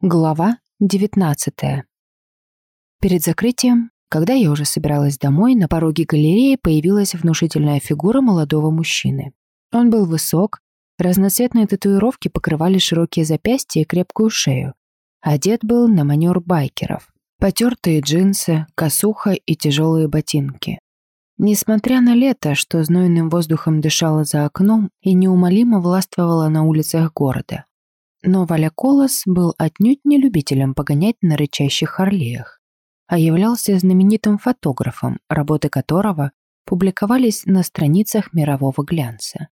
Глава 19. Перед закрытием, когда я уже собиралась домой, на пороге галереи появилась внушительная фигура молодого мужчины. Он был высок, разноцветные татуировки покрывали широкие запястья и крепкую шею. Одет был на манер байкеров. Потертые джинсы, косуха и тяжелые ботинки. Несмотря на лето, что знойным воздухом дышало за окном и неумолимо властвовало на улицах города, но Валя Колос был отнюдь не любителем погонять на рычащих Харлеях, а являлся знаменитым фотографом, работы которого публиковались на страницах мирового глянца.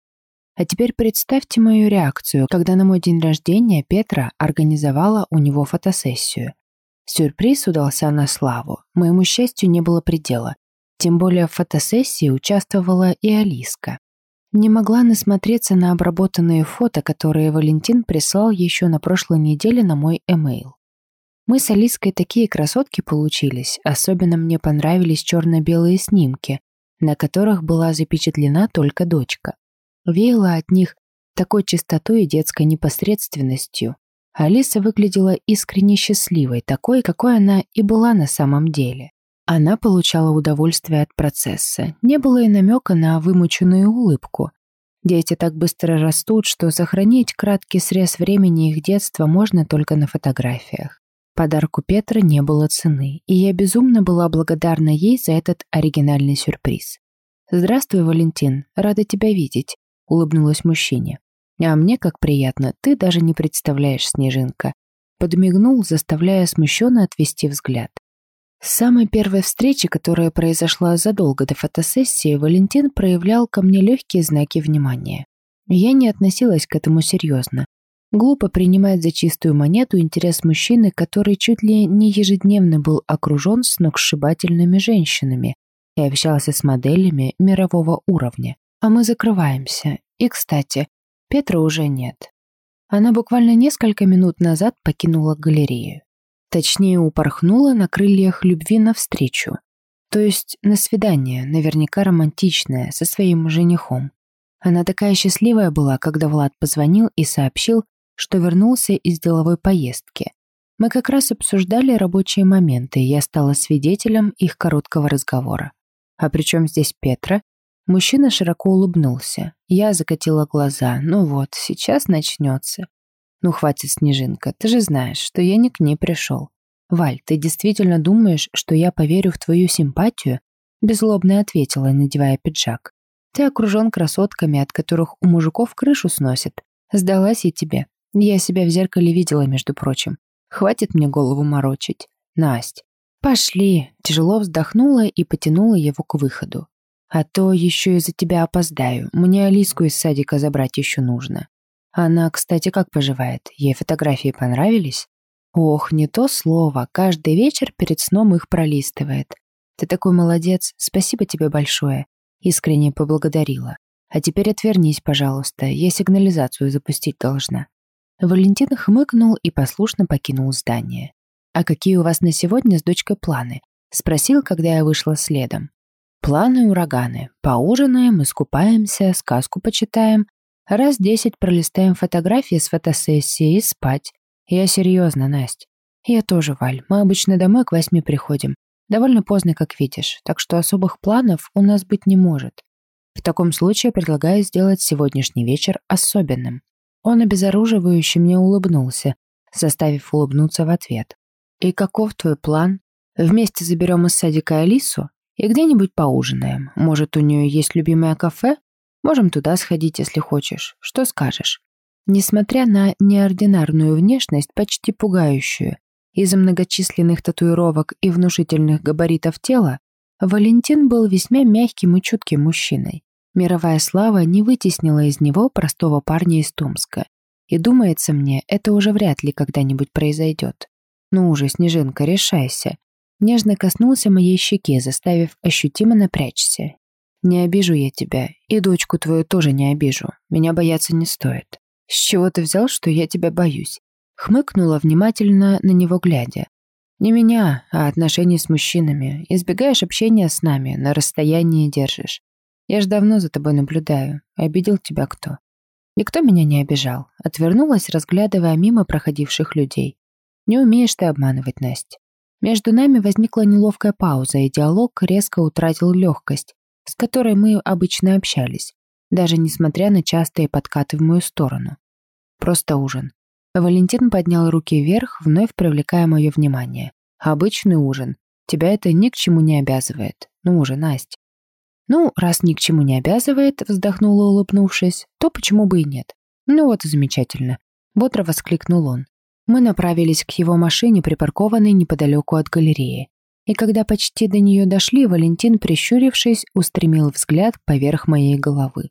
А теперь представьте мою реакцию, когда на мой день рождения Петра организовала у него фотосессию. Сюрприз удался на славу, моему счастью не было предела. Тем более в фотосессии участвовала и Алиска. Не могла насмотреться на обработанные фото, которые Валентин прислал еще на прошлой неделе на мой эмейл. Мы с Алиской такие красотки получились, особенно мне понравились черно-белые снимки, на которых была запечатлена только дочка. Веяла от них такой чистотой и детской непосредственностью. Алиса выглядела искренне счастливой, такой, какой она и была на самом деле. Она получала удовольствие от процесса. Не было и намека на вымученную улыбку. Дети так быстро растут, что сохранить краткий срез времени их детства можно только на фотографиях. Подарку Петра не было цены, и я безумно была благодарна ей за этот оригинальный сюрприз. «Здравствуй, Валентин, рада тебя видеть», — улыбнулась мужчине. «А мне как приятно, ты даже не представляешь, Снежинка». Подмигнул, заставляя смущенно отвести взгляд. Самой первой встречи, которая произошла задолго до фотосессии, Валентин проявлял ко мне легкие знаки внимания. Я не относилась к этому серьезно. Глупо принимать за чистую монету интерес мужчины, который чуть ли не ежедневно был окружен сногсшибательными женщинами и общался с моделями мирового уровня. А мы закрываемся. И, кстати, Петра уже нет. Она буквально несколько минут назад покинула галерею. Точнее, упорхнула на крыльях любви навстречу. То есть на свидание, наверняка романтичное, со своим женихом. Она такая счастливая была, когда Влад позвонил и сообщил, что вернулся из деловой поездки. Мы как раз обсуждали рабочие моменты, и я стала свидетелем их короткого разговора. А при чем здесь Петра? Мужчина широко улыбнулся. Я закатила глаза. Ну вот, сейчас начнется. «Ну хватит, Снежинка, ты же знаешь, что я не к ней пришел». «Валь, ты действительно думаешь, что я поверю в твою симпатию?» Безлобно ответила, надевая пиджак. «Ты окружен красотками, от которых у мужиков крышу сносит. Сдалась я тебе. Я себя в зеркале видела, между прочим. Хватит мне голову морочить. Насть. Пошли!» Тяжело вздохнула и потянула его к выходу. «А то еще из-за тебя опоздаю. Мне Алиску из садика забрать еще нужно». Она, кстати, как поживает? Ей фотографии понравились? Ох, не то слово. Каждый вечер перед сном их пролистывает. Ты такой молодец. Спасибо тебе большое. Искренне поблагодарила. А теперь отвернись, пожалуйста. Я сигнализацию запустить должна. Валентин хмыкнул и послушно покинул здание. «А какие у вас на сегодня с дочкой планы?» Спросил, когда я вышла следом. «Планы ураганы. Поужинаем, искупаемся, сказку почитаем, Раз десять пролистаем фотографии с фотосессии и спать. Я серьезно, Настя. Я тоже, Валь. Мы обычно домой к восьми приходим. Довольно поздно, как видишь, так что особых планов у нас быть не может. В таком случае предлагаю сделать сегодняшний вечер особенным. Он обезоруживающе мне улыбнулся, заставив улыбнуться в ответ. «И каков твой план? Вместе заберем из садика Алису и где-нибудь поужинаем. Может, у нее есть любимое кафе? Можем туда сходить, если хочешь. Что скажешь?» Несмотря на неординарную внешность, почти пугающую, из-за многочисленных татуировок и внушительных габаритов тела, Валентин был весьма мягким и чутким мужчиной. Мировая слава не вытеснила из него простого парня из Томска. И думается мне, это уже вряд ли когда-нибудь произойдет. Ну уже, Снежинка, решайся. Нежно коснулся моей щеки, заставив ощутимо напрячься. Не обижу я тебя, и дочку твою тоже не обижу. Меня бояться не стоит. С чего ты взял, что я тебя боюсь? Хмыкнула, внимательно на него глядя. Не меня, а отношения с мужчинами. Избегаешь общения с нами, на расстоянии держишь. Я ж давно за тобой наблюдаю. Обидел тебя кто? Никто меня не обижал. Отвернулась, разглядывая мимо проходивших людей. Не умеешь ты обманывать, Настя. Между нами возникла неловкая пауза, и диалог резко утратил легкость, с которой мы обычно общались, даже несмотря на частые подкаты в мою сторону. Просто ужин. Валентин поднял руки вверх, вновь привлекая мое внимание. Обычный ужин. Тебя это ни к чему не обязывает. Ну уже, Настя. Ну, раз ни к чему не обязывает, вздохнула, улыбнувшись, то почему бы и нет? Ну вот и замечательно. Бодро воскликнул он. Мы направились к его машине, припаркованной неподалеку от галереи. И когда почти до нее дошли, Валентин, прищурившись, устремил взгляд поверх моей головы.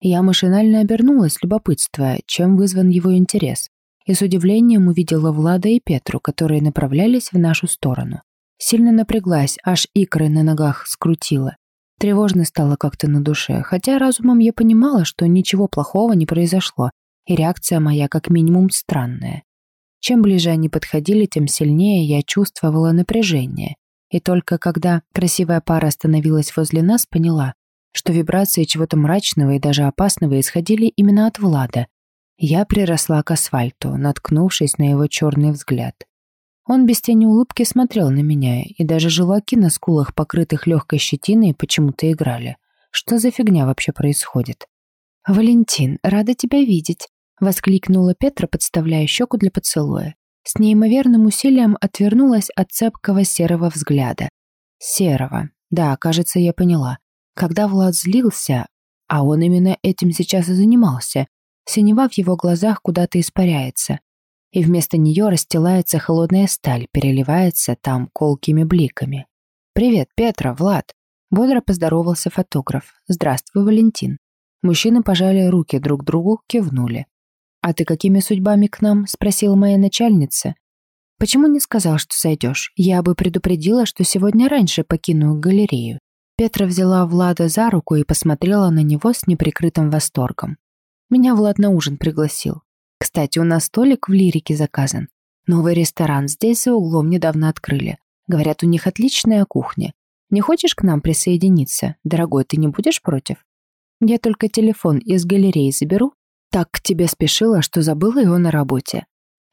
Я машинально обернулась, любопытствуя, чем вызван его интерес, и с удивлением увидела Влада и Петру, которые направлялись в нашу сторону. Сильно напряглась, аж икры на ногах скрутила. Тревожно стало как-то на душе, хотя разумом я понимала, что ничего плохого не произошло, и реакция моя как минимум странная. Чем ближе они подходили, тем сильнее я чувствовала напряжение. И только когда красивая пара остановилась возле нас, поняла, что вибрации чего-то мрачного и даже опасного исходили именно от Влада. Я приросла к асфальту, наткнувшись на его черный взгляд. Он без тени улыбки смотрел на меня, и даже желаки на скулах, покрытых легкой щетиной, почему-то играли. Что за фигня вообще происходит? «Валентин, рада тебя видеть», — воскликнула Петра, подставляя щеку для поцелуя. С неимоверным усилием отвернулась от цепкого серого взгляда. Серого. Да, кажется, я поняла. Когда Влад злился, а он именно этим сейчас и занимался, синева в его глазах куда-то испаряется, и вместо нее расстилается холодная сталь, переливается там колкими бликами. «Привет, Петра, Влад!» Бодро поздоровался фотограф. «Здравствуй, Валентин». Мужчины пожали руки друг другу, кивнули. «А ты какими судьбами к нам?» – спросила моя начальница. «Почему не сказал, что сойдешь? Я бы предупредила, что сегодня раньше покину галерею». Петра взяла Влада за руку и посмотрела на него с неприкрытым восторгом. Меня Влад на ужин пригласил. Кстати, у нас столик в лирике заказан. Новый ресторан здесь за углом недавно открыли. Говорят, у них отличная кухня. Не хочешь к нам присоединиться? Дорогой, ты не будешь против? Я только телефон из галереи заберу. Так к тебе спешила, что забыла его на работе.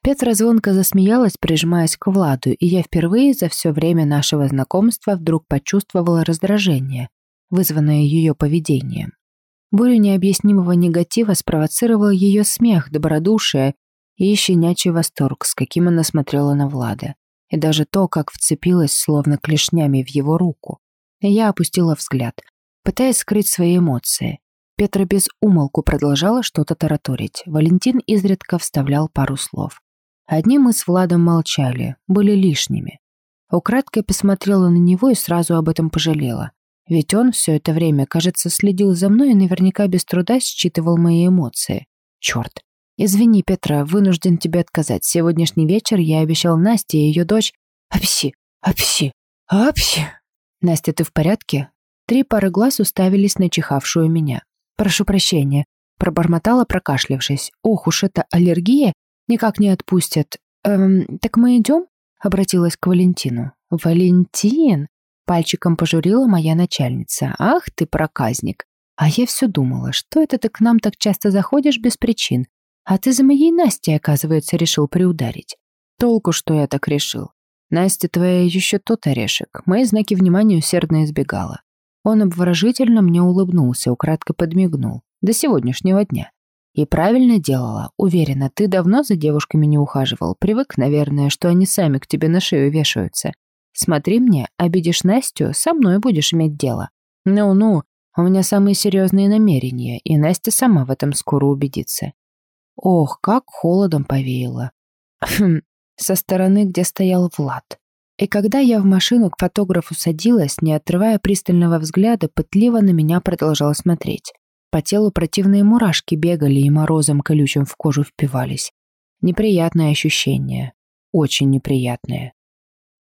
Петра звонко засмеялась, прижимаясь к Владу, и я впервые за все время нашего знакомства вдруг почувствовала раздражение, вызванное ее поведением. Бурю необъяснимого негатива спровоцировал ее смех, добродушие и щенячий восторг, с каким она смотрела на Влада. И даже то, как вцепилась, словно клешнями, в его руку. Я опустила взгляд, пытаясь скрыть свои эмоции. Петра без умолку продолжала что-то тараторить. Валентин изредка вставлял пару слов. Одни мы с Владом молчали, были лишними. Украдкой посмотрела на него и сразу об этом пожалела. Ведь он все это время, кажется, следил за мной и наверняка без труда считывал мои эмоции. Черт. Извини, Петра, вынужден тебе отказать. Сегодняшний вечер я обещал Насте и ее дочь... Апси, апси, апси. Настя, ты в порядке? Три пары глаз уставились на чихавшую меня. Прошу прощения. Пробормотала, прокашлявшись. Ох уж это аллергия. Никак не отпустят. Эм, так мы идем? Обратилась к Валентину. Валентин? Пальчиком пожурила моя начальница. «Ах ты, проказник! А я все думала, что это ты к нам так часто заходишь без причин, а ты за моей Настей, оказывается, решил приударить. Толку, что я так решил. Настя твоя еще тот орешек. Мои знаки внимания усердно избегала. Он обворожительно мне улыбнулся, украдко подмигнул. До сегодняшнего дня. И правильно делала. Уверена, ты давно за девушками не ухаживал. Привык, наверное, что они сами к тебе на шею вешаются. Смотри мне, обидишь Настю, со мной будешь иметь дело. Ну-ну, у меня самые серьезные намерения, и Настя сама в этом скоро убедится. Ох, как холодом повеяло. Со стороны, где стоял Влад. И когда я в машину к фотографу садилась, не отрывая пристального взгляда, пытливо на меня продолжал смотреть. По телу противные мурашки бегали и морозом колючим в кожу впивались. Неприятное ощущение. Очень неприятное.